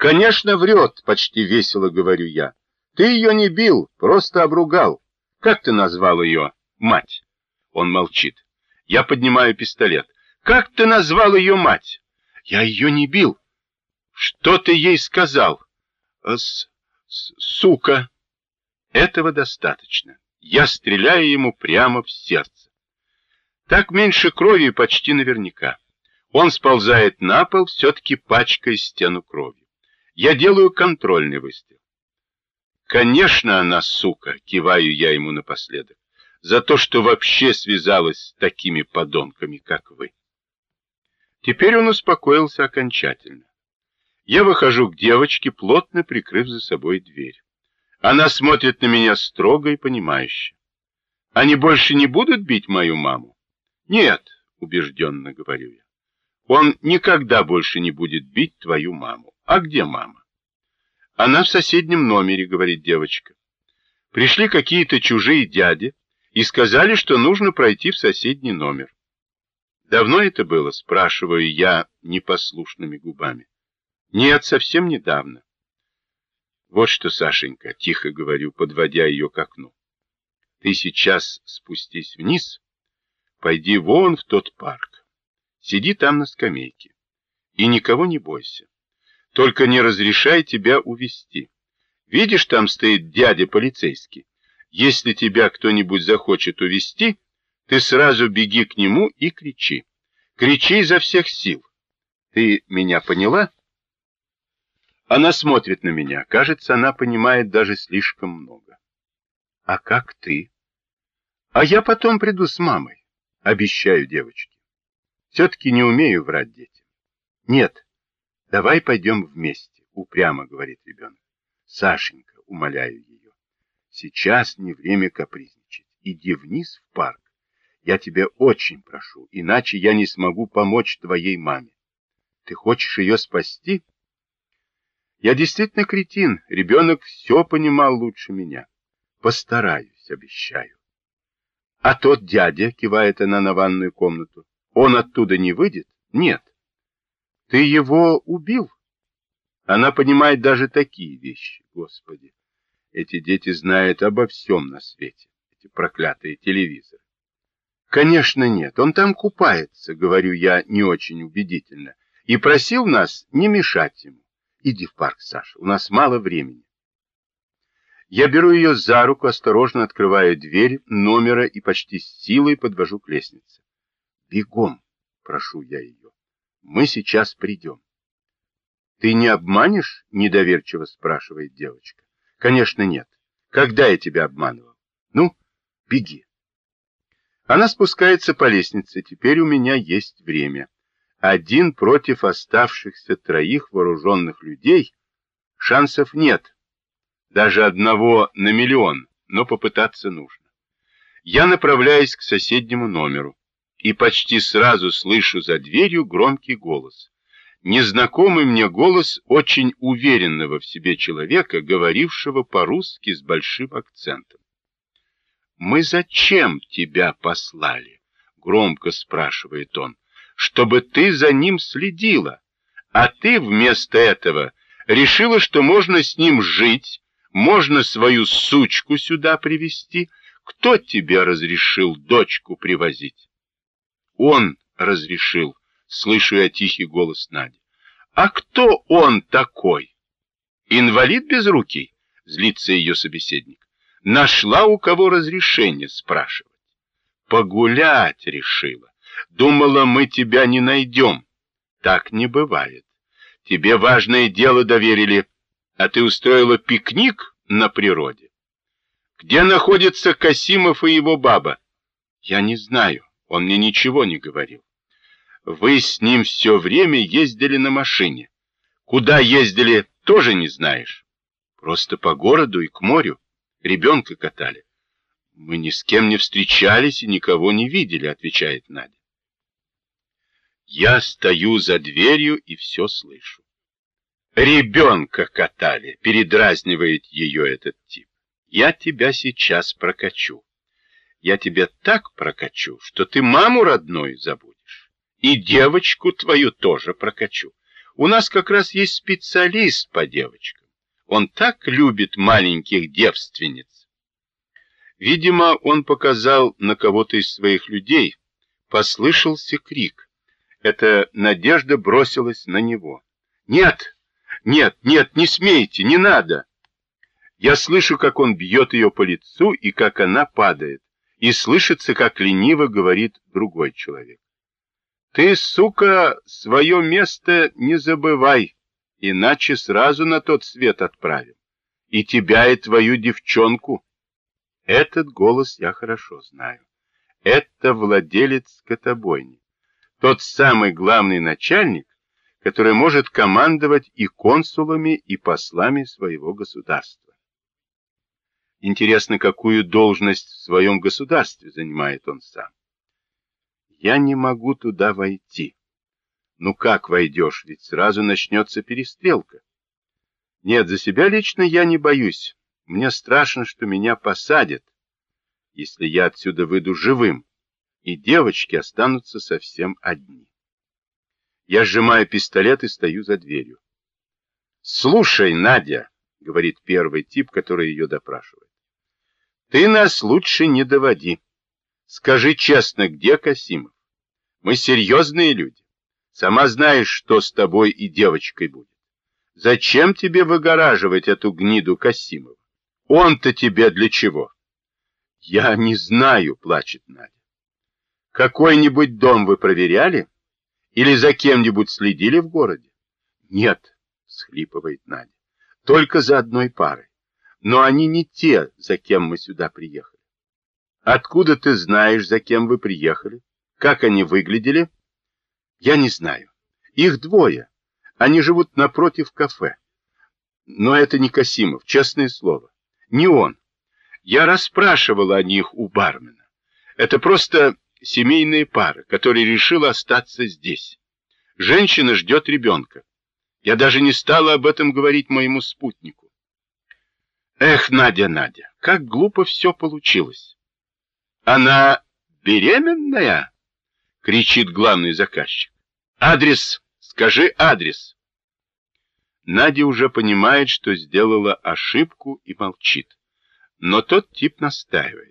Конечно, врет, почти весело говорю я. Ты ее не бил, просто обругал. Как ты назвал ее? Мать. Он молчит. Я поднимаю пистолет. Как ты назвал ее мать? Я ее не бил. Что ты ей сказал? С -с Сука. Этого достаточно. Я стреляю ему прямо в сердце. Так меньше крови почти наверняка. Он сползает на пол, все-таки пачкая стену кровью. Я делаю контрольный выстрел. Конечно, она сука, киваю я ему напоследок, за то, что вообще связалась с такими подонками, как вы. Теперь он успокоился окончательно. Я выхожу к девочке, плотно прикрыв за собой дверь. Она смотрит на меня строго и понимающе. Они больше не будут бить мою маму? Нет, убежденно говорю я. Он никогда больше не будет бить твою маму. А где мама? Она в соседнем номере, говорит девочка. Пришли какие-то чужие дяди и сказали, что нужно пройти в соседний номер. Давно это было, спрашиваю я непослушными губами. Нет, совсем недавно. Вот что, Сашенька, тихо говорю, подводя ее к окну. Ты сейчас спустись вниз, пойди вон в тот парк. Сиди там на скамейке. И никого не бойся. Только не разрешай тебя увести. Видишь, там стоит дядя полицейский. Если тебя кто-нибудь захочет увести, ты сразу беги к нему и кричи. Кричи изо всех сил. Ты меня поняла? Она смотрит на меня. Кажется, она понимает даже слишком много. А как ты? А я потом приду с мамой. Обещаю девочке. Все-таки не умею врать детям. Нет, давай пойдем вместе, упрямо говорит ребенок. Сашенька, умоляю ее, сейчас не время капризничать. Иди вниз в парк. Я тебя очень прошу, иначе я не смогу помочь твоей маме. Ты хочешь ее спасти? Я действительно кретин, ребенок все понимал лучше меня. Постараюсь, обещаю. А тот дядя, кивает она на ванную комнату, он оттуда не выйдет? Нет. Ты его убил? Она понимает даже такие вещи, Господи. Эти дети знают обо всем на свете, эти проклятые телевизоры. Конечно, нет, он там купается, говорю я не очень убедительно, и просил нас не мешать ему. Иди в парк, Саша, у нас мало времени. Я беру ее за руку, осторожно открываю дверь номера и почти с силой подвожу к лестнице. Бегом, прошу я ее. Мы сейчас придем. Ты не обманешь? Недоверчиво спрашивает девочка. Конечно, нет. Когда я тебя обманывал? Ну, беги. Она спускается по лестнице. Теперь у меня есть время один против оставшихся троих вооруженных людей шансов нет. Даже одного на миллион, но попытаться нужно. Я направляюсь к соседнему номеру и почти сразу слышу за дверью громкий голос. Незнакомый мне голос очень уверенного в себе человека, говорившего по-русски с большим акцентом. «Мы зачем тебя послали?» — громко спрашивает он чтобы ты за ним следила, а ты вместо этого решила, что можно с ним жить, можно свою сучку сюда привести. Кто тебе разрешил дочку привозить? Он разрешил, слышу я тихий голос Нади. А кто он такой? Инвалид без руки? Злится ее собеседник. Нашла у кого разрешение спрашивать. Погулять решила. Думала, мы тебя не найдем. Так не бывает. Тебе важное дело доверили, а ты устроила пикник на природе. Где находится Касимов и его баба? Я не знаю, он мне ничего не говорил. Вы с ним все время ездили на машине. Куда ездили, тоже не знаешь. Просто по городу и к морю. Ребенка катали. Мы ни с кем не встречались и никого не видели, отвечает Надя. Я стою за дверью и все слышу. Ребенка катали, передразнивает ее этот тип. Я тебя сейчас прокачу. Я тебя так прокачу, что ты маму родную забудешь. И девочку твою тоже прокачу. У нас как раз есть специалист по девочкам. Он так любит маленьких девственниц. Видимо, он показал на кого-то из своих людей. Послышался крик. Эта надежда бросилась на него. «Нет! Нет, нет, не смейте, не надо!» Я слышу, как он бьет ее по лицу и как она падает. И слышится, как лениво говорит другой человек. «Ты, сука, свое место не забывай, иначе сразу на тот свет отправим. И тебя, и твою девчонку». Этот голос я хорошо знаю. Это владелец скотобойни. Тот самый главный начальник, который может командовать и консулами, и послами своего государства. Интересно, какую должность в своем государстве занимает он сам. Я не могу туда войти. Ну как войдешь, ведь сразу начнется перестрелка. Нет, за себя лично я не боюсь. Мне страшно, что меня посадят, если я отсюда выйду живым, и девочки останутся совсем одни. Я сжимаю пистолет и стою за дверью. «Слушай, Надя», — говорит первый тип, который ее допрашивает, ты нас лучше не доводи. Скажи честно, где Касимов? Мы серьезные люди. Сама знаешь, что с тобой и девочкой будет. Зачем тебе выгораживать эту гниду Касимова? Он-то тебе для чего? Я не знаю, плачет Надя. Какой-нибудь дом вы проверяли? Или за кем-нибудь следили в городе? Нет, схлипывает Надя. Только за одной парой но они не те, за кем мы сюда приехали. Откуда ты знаешь, за кем вы приехали? Как они выглядели? Я не знаю. Их двое. Они живут напротив кафе. Но это не Касимов, честное слово. Не он. Я расспрашивала о них у бармена. Это просто семейная пара, которая решила остаться здесь. Женщина ждет ребенка. Я даже не стала об этом говорить моему спутнику. Эх, Надя, Надя, как глупо все получилось. Она беременная? Кричит главный заказчик. Адрес, скажи адрес. Надя уже понимает, что сделала ошибку и молчит. Но тот тип настаивает.